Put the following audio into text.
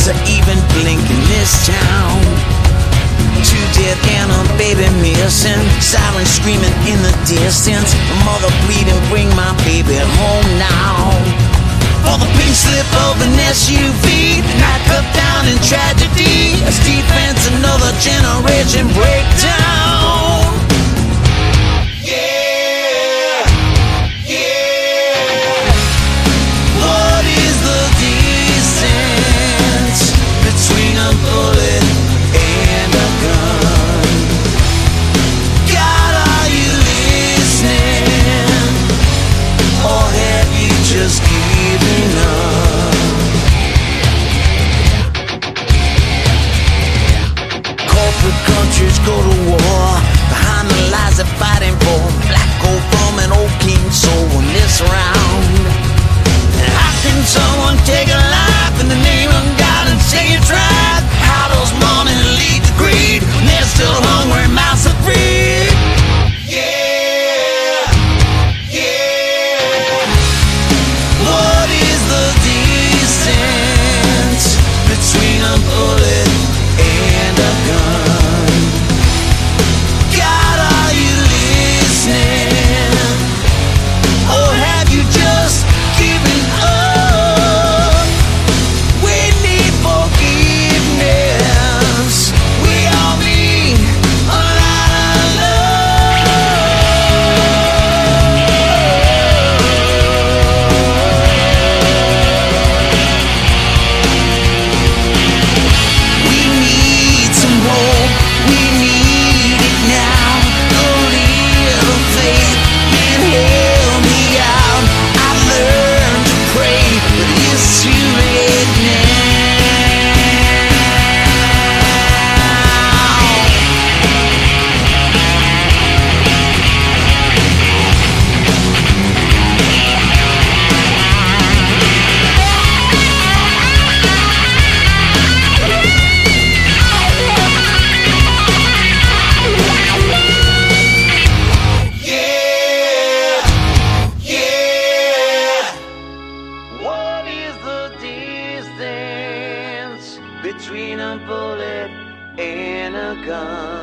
lights are even blink in this town. Two dead and a baby missing, siren screaming in the distance. A mother bleeding, bring my baby home now. For the pink slip of an SUV, not up, down in tragedy. As defense, another generation breakdown. go to war behind the lies they're fighting for. between a bullet and a gun.